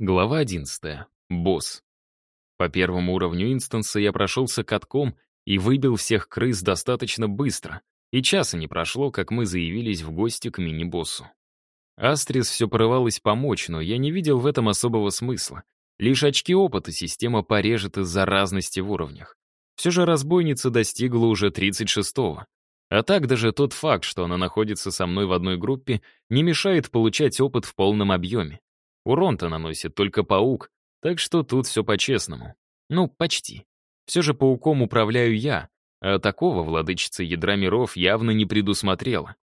Глава 11. Босс. По первому уровню инстанса я прошелся катком и выбил всех крыс достаточно быстро, и часа не прошло, как мы заявились в гости к мини-боссу. Астрис все порывалась помочь, но я не видел в этом особого смысла. Лишь очки опыта система порежет из-за разности в уровнях. Все же разбойница достигла уже 36-го. А так даже тот факт, что она находится со мной в одной группе, не мешает получать опыт в полном объеме. Урон-то наносит только паук, так что тут все по-честному. Ну, почти. Все же пауком управляю я, а такого владычица ядра миров явно не предусмотрела.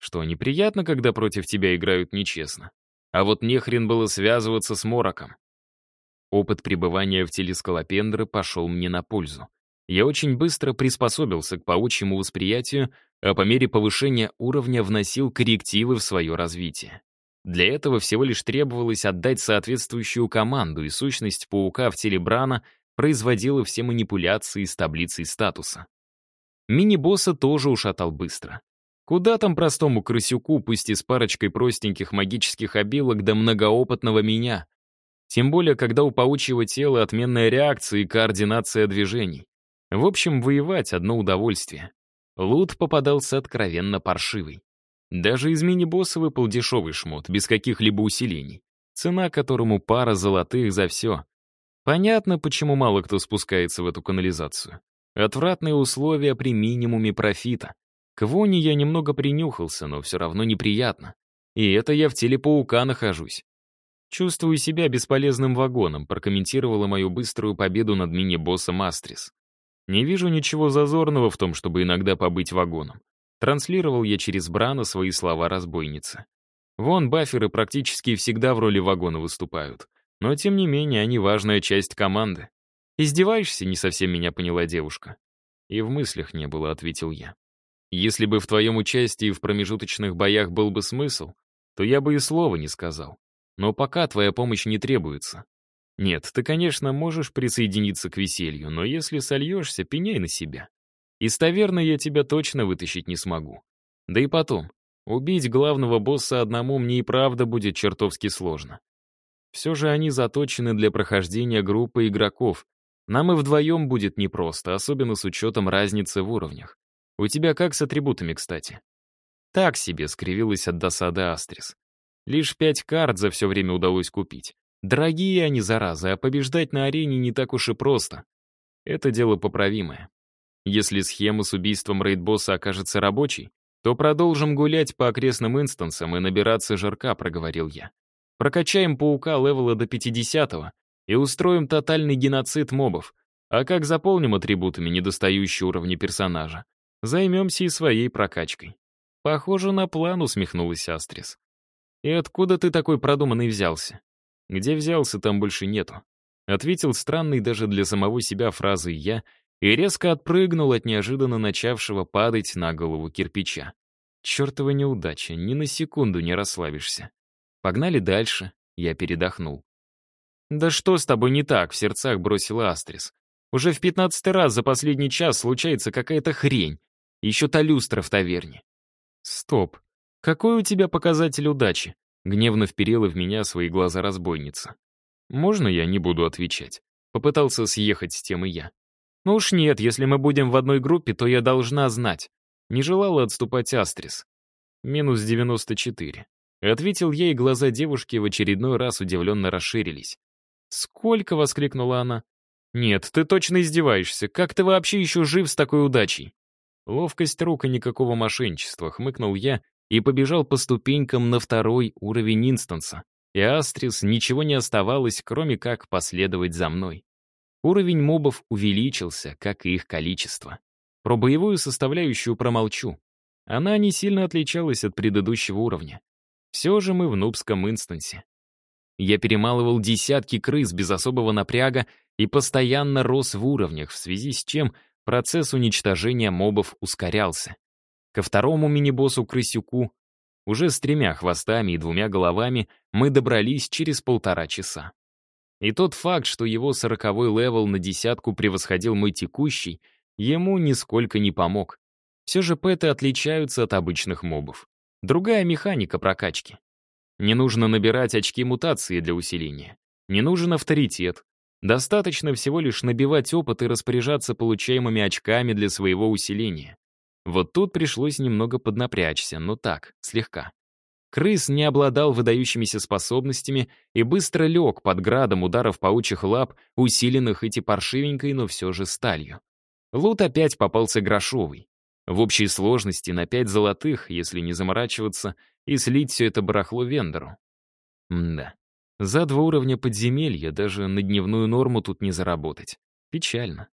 Что неприятно, когда против тебя играют нечестно. А вот нехрен было связываться с Мороком. Опыт пребывания в теле скалопендры пошел мне на пользу. Я очень быстро приспособился к паучьему восприятию, а по мере повышения уровня вносил коррективы в свое развитие. Для этого всего лишь требовалось отдать соответствующую команду, и сущность паука в теле Брана производила все манипуляции с таблицей статуса. Мини-босса тоже ушатал быстро. Куда там простому крысюку, пусть и с парочкой простеньких магических обилок до многоопытного меня? Тем более, когда у паучьего тела отменная реакция и координация движений. В общем, воевать — одно удовольствие. Лут попадался откровенно паршивый. Даже из мини-босса выпал дешевый шмот, без каких-либо усилений. Цена которому пара золотых за все. Понятно, почему мало кто спускается в эту канализацию. Отвратные условия при минимуме профита. К воне я немного принюхался, но все равно неприятно. И это я в теле паука нахожусь. Чувствую себя бесполезным вагоном, прокомментировала мою быструю победу над мини-боссом Астрис. Не вижу ничего зазорного в том, чтобы иногда побыть вагоном. Транслировал я через Брана свои слова разбойницы. Вон баферы практически всегда в роли вагона выступают. Но, тем не менее, они важная часть команды. «Издеваешься?» — не совсем меня поняла девушка. «И в мыслях не было», — ответил я. «Если бы в твоем участии в промежуточных боях был бы смысл, то я бы и слова не сказал. Но пока твоя помощь не требуется. Нет, ты, конечно, можешь присоединиться к веселью, но если сольешься, пеняй на себя. Из таверны я тебя точно вытащить не смогу. Да и потом, убить главного босса одному мне и правда будет чертовски сложно. Все же они заточены для прохождения группы игроков. Нам и вдвоем будет непросто, особенно с учетом разницы в уровнях. У тебя как с атрибутами, кстати? Так себе скривилась от досады Астрис. Лишь пять карт за все время удалось купить. Дорогие они, заразы, а побеждать на арене не так уж и просто. Это дело поправимое. Если схема с убийством рейдбосса окажется рабочей, то продолжим гулять по окрестным инстансам и набираться жирка, проговорил я. Прокачаем паука левела до 50-го и устроим тотальный геноцид мобов. А как заполним атрибутами недостающие уровни персонажа? Займемся и своей прокачкой. Похоже на план, усмехнулась Астрис. И откуда ты такой продуманный взялся? Где взялся, там больше нету. Ответил странный даже для самого себя фразой «я», и резко отпрыгнул от неожиданно начавшего падать на голову кирпича. Чертова неудача, ни на секунду не расслабишься. Погнали дальше, я передохнул. «Да что с тобой не так?» — в сердцах бросила Астрис. «Уже в пятнадцатый раз за последний час случается какая-то хрень. Еще та люстра в таверне». «Стоп. Какой у тебя показатель удачи?» Гневно вперила в меня свои глаза разбойница. «Можно я не буду отвечать?» Попытался съехать с темы я. «Ну уж нет, если мы будем в одной группе, то я должна знать». Не желала отступать Астрис. «Минус 94». Ответил ей, глаза девушки в очередной раз удивленно расширились. «Сколько?» — воскликнула она. «Нет, ты точно издеваешься. Как ты вообще еще жив с такой удачей?» Ловкость рук и никакого мошенничества, хмыкнул я и побежал по ступенькам на второй уровень инстанса. И Астрис ничего не оставалось, кроме как последовать за мной. Уровень мобов увеличился, как и их количество. Про боевую составляющую промолчу. Она не сильно отличалась от предыдущего уровня. Все же мы в нубском инстансе. Я перемалывал десятки крыс без особого напряга и постоянно рос в уровнях, в связи с чем процесс уничтожения мобов ускорялся. Ко второму мини-боссу Крысюку, уже с тремя хвостами и двумя головами, мы добрались через полтора часа. И тот факт, что его сороковой level на десятку превосходил мой текущий, ему нисколько не помог. Все же пэты отличаются от обычных мобов. Другая механика прокачки. Не нужно набирать очки мутации для усиления. Не нужен авторитет. Достаточно всего лишь набивать опыт и распоряжаться получаемыми очками для своего усиления. Вот тут пришлось немного поднапрячься, но так, слегка. Крыс не обладал выдающимися способностями и быстро лег под градом ударов паучьих лап, усиленных хоть паршивенькой, но все же сталью. Лут опять попался грошовый. В общей сложности на пять золотых, если не заморачиваться, и слить все это барахло вендору. Мда. За два уровня подземелья даже на дневную норму тут не заработать. Печально.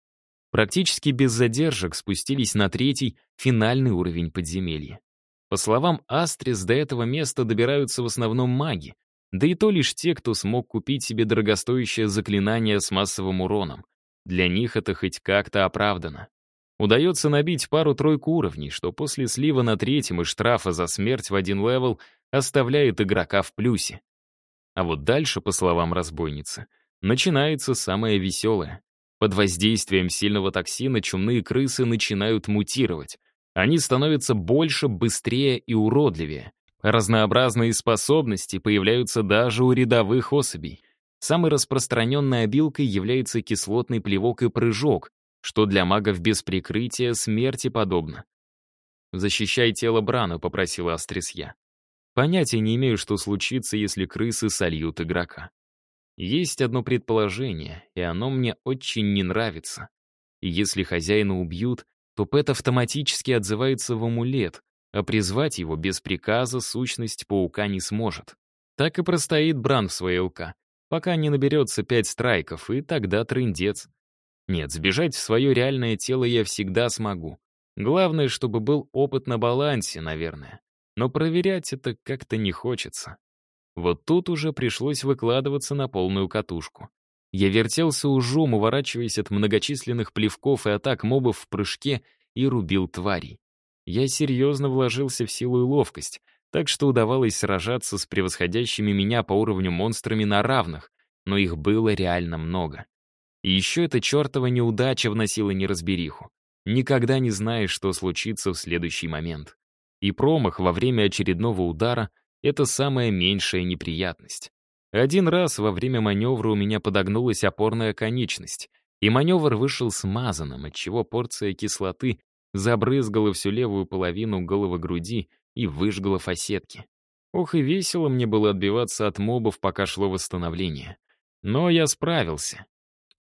Практически без задержек спустились на третий, финальный уровень подземелья. По словам Астрис, до этого места добираются в основном маги, да и то лишь те, кто смог купить себе дорогостоящее заклинание с массовым уроном. Для них это хоть как-то оправдано. Удается набить пару-тройку уровней, что после слива на третьем и штрафа за смерть в один левел оставляет игрока в плюсе. А вот дальше, по словам разбойницы, начинается самое веселое. Под воздействием сильного токсина чумные крысы начинают мутировать. Они становятся больше, быстрее и уродливее. Разнообразные способности появляются даже у рядовых особей. Самой распространенной обилкой является кислотный плевок и прыжок, что для магов без прикрытия смерти подобно. «Защищай тело Брана», — попросила Астрис я. Понятия не имею, что случится, если крысы сольют игрока. Есть одно предположение, и оно мне очень не нравится. Если хозяина убьют, то Пэт автоматически отзывается в амулет, а призвать его без приказа сущность паука не сможет. Так и простоит Бран в своей ЛК, пока не наберется пять страйков, и тогда трындец. Нет, сбежать в свое реальное тело я всегда смогу. Главное, чтобы был опыт на балансе, наверное но проверять это как-то не хочется. Вот тут уже пришлось выкладываться на полную катушку. Я вертелся ужом, уворачиваясь от многочисленных плевков и атак мобов в прыжке, и рубил тварей. Я серьезно вложился в силу и ловкость, так что удавалось сражаться с превосходящими меня по уровню монстрами на равных, но их было реально много. И еще эта чертова неудача вносила неразбериху. Никогда не знаешь, что случится в следующий момент. И промах во время очередного удара — это самая меньшая неприятность. Один раз во время маневра у меня подогнулась опорная конечность, и маневр вышел смазанным, отчего порция кислоты забрызгала всю левую половину головы груди и выжгла фасетки. Ох и весело мне было отбиваться от мобов, пока шло восстановление. Но я справился.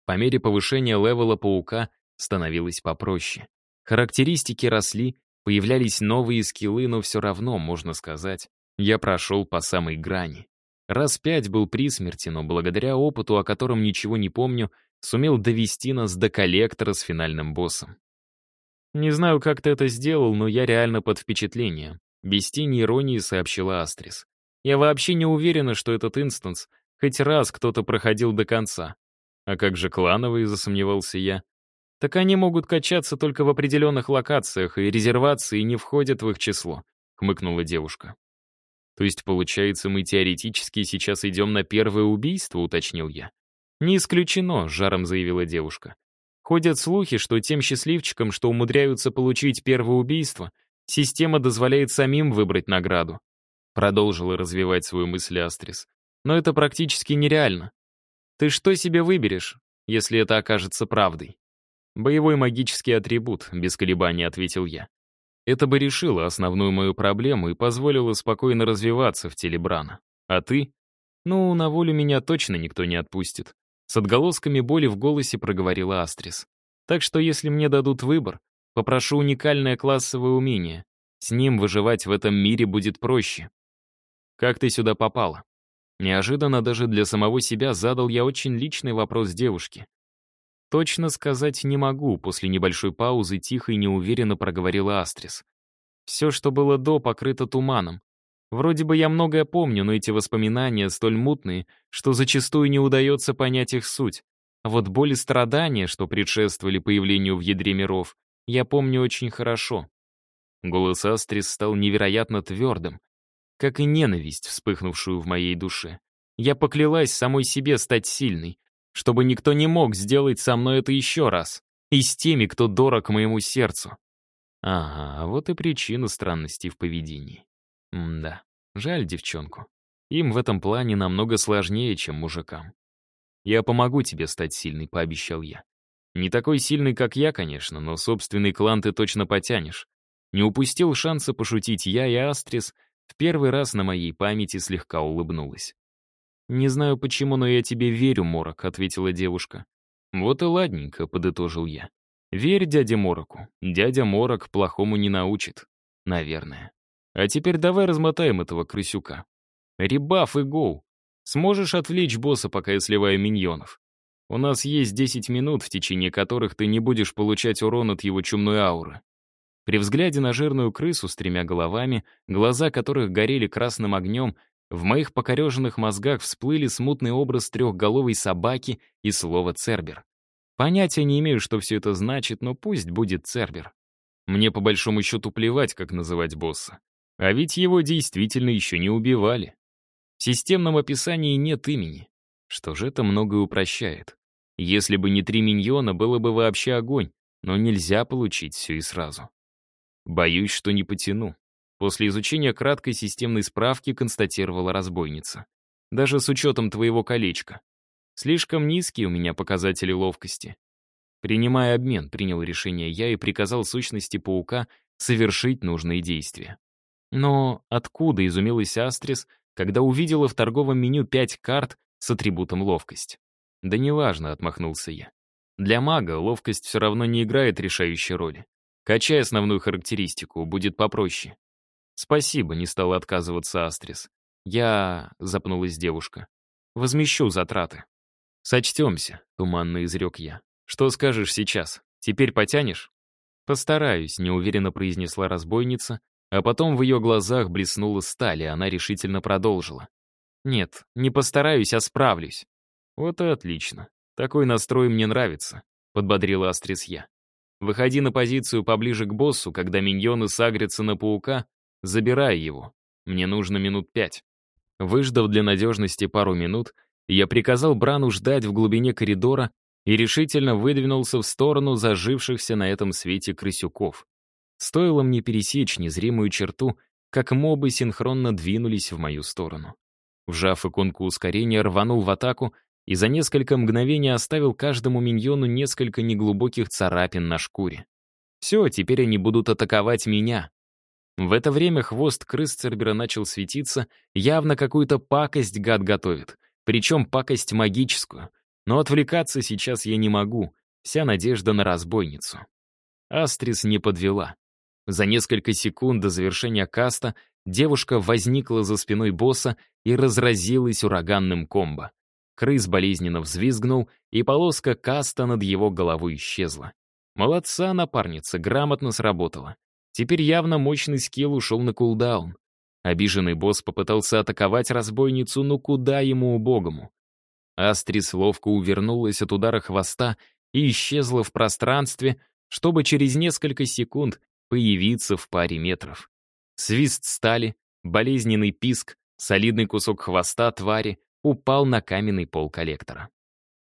По мере повышения левела паука становилось попроще. Характеристики росли, Появлялись новые скиллы, но все равно, можно сказать, я прошел по самой грани. Раз пять был при смерти, но благодаря опыту, о котором ничего не помню, сумел довести нас до коллектора с финальным боссом. «Не знаю, как ты это сделал, но я реально под впечатлением», без тени иронии сообщила Астрис. «Я вообще не уверена, что этот инстанс хоть раз кто-то проходил до конца». «А как же клановые?» — засомневался я. Так они могут качаться только в определенных локациях, и резервации не входят в их число», — хмыкнула девушка. «То есть, получается, мы теоретически сейчас идем на первое убийство», — уточнил я. «Не исключено», — жаром заявила девушка. «Ходят слухи, что тем счастливчикам, что умудряются получить первое убийство, система дозволяет самим выбрать награду». Продолжила развивать свою мысль Астрис. «Но это практически нереально. Ты что себе выберешь, если это окажется правдой?» «Боевой магический атрибут», — без колебаний ответил я. Это бы решило основную мою проблему и позволило спокойно развиваться в теле Брана. А ты? Ну, на волю меня точно никто не отпустит. С отголосками боли в голосе проговорила Астрис. Так что если мне дадут выбор, попрошу уникальное классовое умение. С ним выживать в этом мире будет проще. Как ты сюда попала? Неожиданно даже для самого себя задал я очень личный вопрос девушке. «Точно сказать не могу», — после небольшой паузы тихо и неуверенно проговорила Астрис. «Все, что было до, покрыто туманом. Вроде бы я многое помню, но эти воспоминания столь мутные, что зачастую не удается понять их суть. А вот боль и страдания, что предшествовали появлению в ядре миров, я помню очень хорошо». Голос Астрис стал невероятно твердым, как и ненависть, вспыхнувшую в моей душе. Я поклялась самой себе стать сильной, чтобы никто не мог сделать со мной это еще раз. И с теми, кто дорог моему сердцу. Ага, вот и причина странностей в поведении. М да, жаль девчонку. Им в этом плане намного сложнее, чем мужикам. «Я помогу тебе стать сильной», — пообещал я. «Не такой сильный, как я, конечно, но собственный клан ты точно потянешь». Не упустил шанса пошутить я, и Астрис в первый раз на моей памяти слегка улыбнулась. «Не знаю почему, но я тебе верю, Морок», — ответила девушка. «Вот и ладненько», — подытожил я. «Верь дяде Мороку. Дядя Морок плохому не научит. Наверное. А теперь давай размотаем этого крысюка. Ребаф и гоу. Сможешь отвлечь босса, пока я сливаю миньонов? У нас есть 10 минут, в течение которых ты не будешь получать урон от его чумной ауры. При взгляде на жирную крысу с тремя головами, глаза которых горели красным огнем, в моих покореженных мозгах всплыли смутный образ трехголовой собаки и слово «цербер». Понятия не имею, что все это значит, но пусть будет цербер. Мне по большому счету плевать, как называть босса. А ведь его действительно еще не убивали. В системном описании нет имени. Что же это многое упрощает. Если бы не три миньона, было бы вообще огонь, но нельзя получить все и сразу. Боюсь, что не потяну. После изучения краткой системной справки констатировала разбойница. Даже с учетом твоего колечка. Слишком низкие у меня показатели ловкости. Принимая обмен, принял решение я и приказал сущности паука совершить нужные действия. Но откуда изумилась Астрис, когда увидела в торговом меню пять карт с атрибутом ловкость? Да неважно, отмахнулся я. Для мага ловкость все равно не играет решающей роли. Качай основную характеристику, будет попроще. Спасибо, не стала отказываться Астрис. Я... запнулась девушка. Возмещу затраты. Сочтемся, туманно изрек я. Что скажешь сейчас? Теперь потянешь? Постараюсь, неуверенно произнесла разбойница, а потом в ее глазах блеснула сталь, и она решительно продолжила. Нет, не постараюсь, а справлюсь. Вот и отлично. Такой настрой мне нравится, подбодрила Астрис я. Выходи на позицию поближе к боссу, когда миньоны сагрятся на паука, забирай его. Мне нужно минут пять. Выждав для надежности пару минут, я приказал Брану ждать в глубине коридора и решительно выдвинулся в сторону зажившихся на этом свете крысюков. Стоило мне пересечь незримую черту, как мобы синхронно двинулись в мою сторону. Вжав иконку ускорения, рванул в атаку и за несколько мгновений оставил каждому миньону несколько неглубоких царапин на шкуре. Все, теперь они будут атаковать меня. В это время хвост крыс Цербера начал светиться, явно какую-то пакость гад готовит, причем пакость магическую. Но отвлекаться сейчас я не могу, вся надежда на разбойницу. Астрис не подвела. За несколько секунд до завершения каста девушка возникла за спиной босса и разразилась ураганным комбо. Крыс болезненно взвизгнул, и полоска каста над его головой исчезла. Молодца, напарница, грамотно сработала. Теперь явно мощный скилл ушел на кулдаун. Обиженный босс попытался атаковать разбойницу, но куда ему убогому. Астрис ловко увернулась от удара хвоста и исчезла в пространстве, чтобы через несколько секунд появиться в паре метров. Свист стали, болезненный писк, солидный кусок хвоста твари, упал на каменный пол коллектора.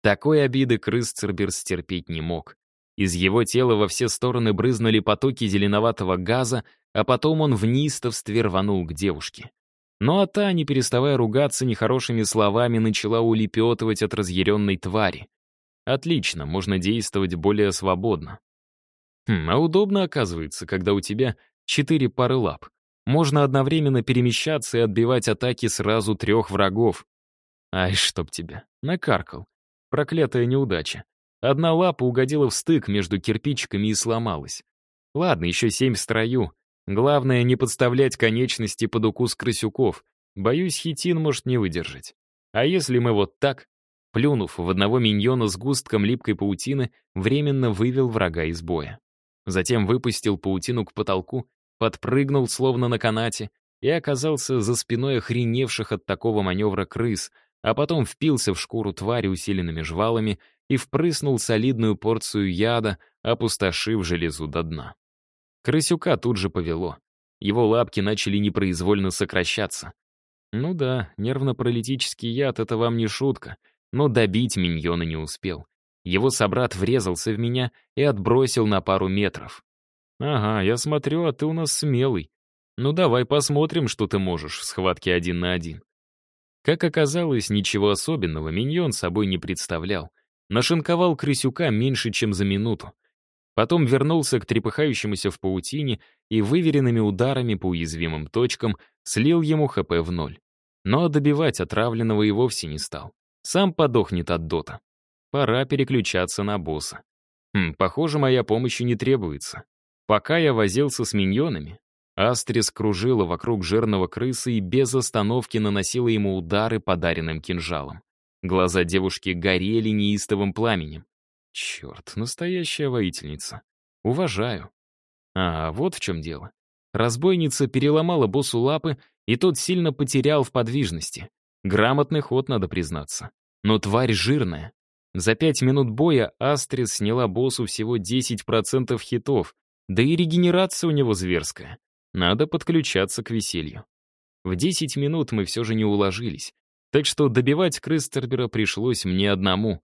Такой обиды крыс Цербер стерпеть не мог. Из его тела во все стороны брызнули потоки зеленоватого газа, а потом он в неистовстве рванул к девушке. Ну а та, не переставая ругаться нехорошими словами, начала улепетывать от разъяренной твари. Отлично, можно действовать более свободно. Хм, а удобно оказывается, когда у тебя четыре пары лап. Можно одновременно перемещаться и отбивать атаки сразу трех врагов. Ай, чтоб тебя. Накаркал. Проклятая неудача. Одна лапа угодила в стык между кирпичиками и сломалась. Ладно, еще семь в строю. Главное, не подставлять конечности под укус крысюков. Боюсь, хитин может не выдержать. А если мы вот так, плюнув в одного миньона с густком липкой паутины, временно вывел врага из боя. Затем выпустил паутину к потолку, подпрыгнул словно на канате и оказался за спиной охреневших от такого маневра крыс, а потом впился в шкуру твари усиленными жвалами и впрыснул солидную порцию яда, опустошив железу до дна. Крысюка тут же повело. Его лапки начали непроизвольно сокращаться. Ну да, нервно-паралитический яд — это вам не шутка, но добить миньона не успел. Его собрат врезался в меня и отбросил на пару метров. «Ага, я смотрю, а ты у нас смелый. Ну давай посмотрим, что ты можешь в схватке один на один». Как оказалось, ничего особенного миньон собой не представлял. Нашинковал крысюка меньше, чем за минуту. Потом вернулся к трепыхающемуся в паутине и выверенными ударами по уязвимым точкам слил ему ХП в ноль. Но добивать отравленного и вовсе не стал. Сам подохнет от дота. Пора переключаться на босса. Хм, похоже, моя помощь не требуется. Пока я возился с миньонами, Астрис кружила вокруг жирного крысы и без остановки наносила ему удары подаренным кинжалом. Глаза девушки горели неистовым пламенем. Черт, настоящая воительница. Уважаю. А, вот в чем дело. Разбойница переломала боссу лапы, и тот сильно потерял в подвижности. Грамотный ход, надо признаться. Но тварь жирная. За пять минут боя Астрис сняла боссу всего 10% хитов, да и регенерация у него зверская. Надо подключаться к веселью. В 10 минут мы все же не уложились, так что добивать Крыстербера пришлось мне одному.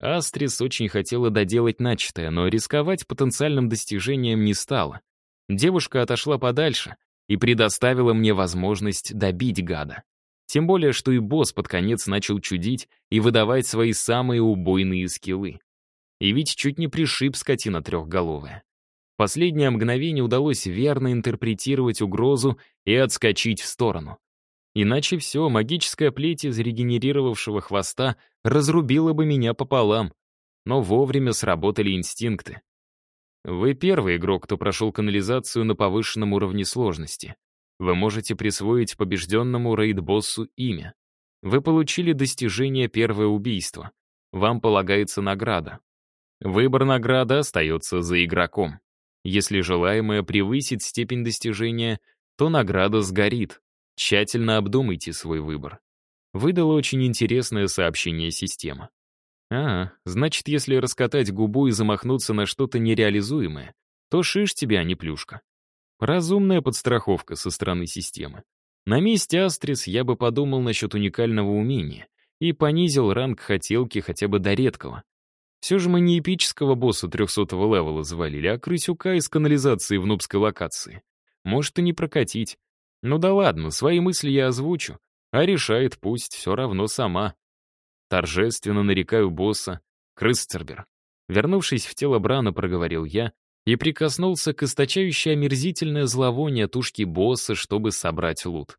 Астрис очень хотела доделать начатое, но рисковать потенциальным достижением не стала. Девушка отошла подальше и предоставила мне возможность добить гада. Тем более, что и босс под конец начал чудить и выдавать свои самые убойные скиллы. И ведь чуть не пришиб скотина трехголовая последнее мгновение удалось верно интерпретировать угрозу и отскочить в сторону. Иначе все, магическая плеть из регенерировавшего хвоста разрубила бы меня пополам. Но вовремя сработали инстинкты. Вы первый игрок, кто прошел канализацию на повышенном уровне сложности. Вы можете присвоить побежденному рейд-боссу имя. Вы получили достижение «Первое убийство». Вам полагается награда. Выбор награды остается за игроком. Если желаемое превысит степень достижения, то награда сгорит. Тщательно обдумайте свой выбор. Выдало очень интересное сообщение система. А, значит, если раскатать губу и замахнуться на что-то нереализуемое, то шиш тебя, а не плюшка. Разумная подстраховка со стороны системы. На месте Астрис я бы подумал насчет уникального умения и понизил ранг хотелки хотя бы до редкого. Все же мы не эпического босса 300-го левела завалили, а крысюка из канализации в нубской локации. Может и не прокатить. Ну да ладно, свои мысли я озвучу, а решает пусть все равно сама. Торжественно нарекаю босса Крысцербер. Вернувшись в тело Брана, проговорил я и прикоснулся к источающей омерзительное зловоние тушки босса, чтобы собрать лут.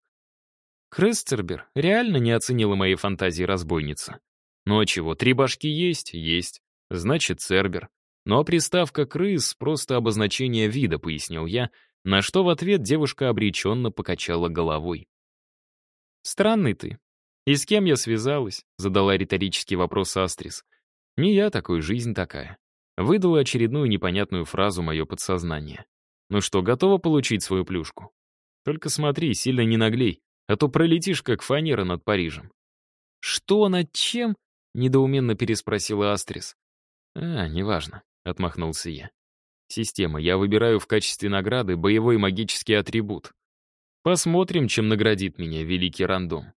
Крысцербер реально не оценила моей фантазии разбойница. Ну а чего, три башки есть? Есть значит Цербер. Но приставка «крыс» — просто обозначение вида, пояснил я, на что в ответ девушка обреченно покачала головой. «Странный ты. И с кем я связалась?» — задала риторический вопрос Астрис. «Не я такой, жизнь такая». Выдала очередную непонятную фразу мое подсознание. «Ну что, готова получить свою плюшку? Только смотри, сильно не наглей, а то пролетишь, как фанера над Парижем». «Что, над чем?» — недоуменно переспросила Астрис. «А, неважно», — отмахнулся я. «Система, я выбираю в качестве награды боевой магический атрибут. Посмотрим, чем наградит меня великий рандом».